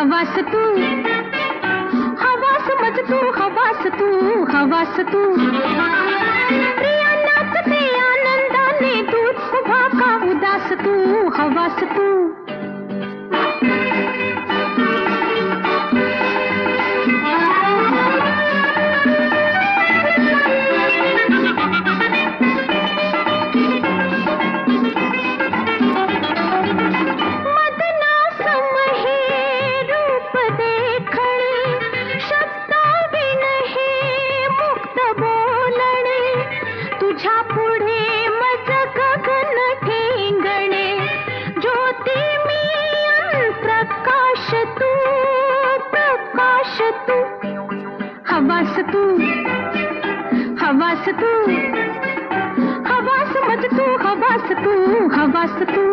तू हवास तू, हवास मज तू, हवास तू हवास तू। प्रिया नाचते आनंदाने दूध सुबह का उदास तू, हवास तू। मी प्रकाश तू, प्रकाश हवास तू हवास तू, हवास मज तू, हवास तू हवास तू।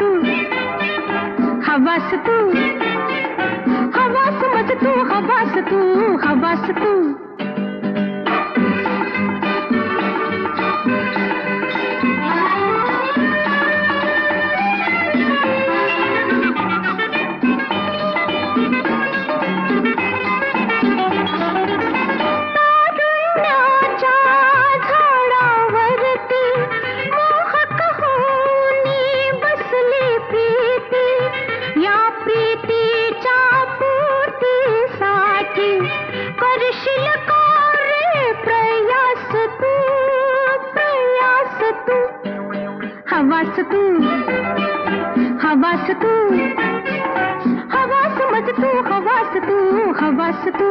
तू हवास तू हवस तू हवास तू हवास तू हवास तू हवास तू हवास तू हवास तू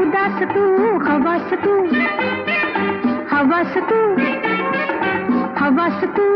उदास तू हवास तू हवास तू हवास तू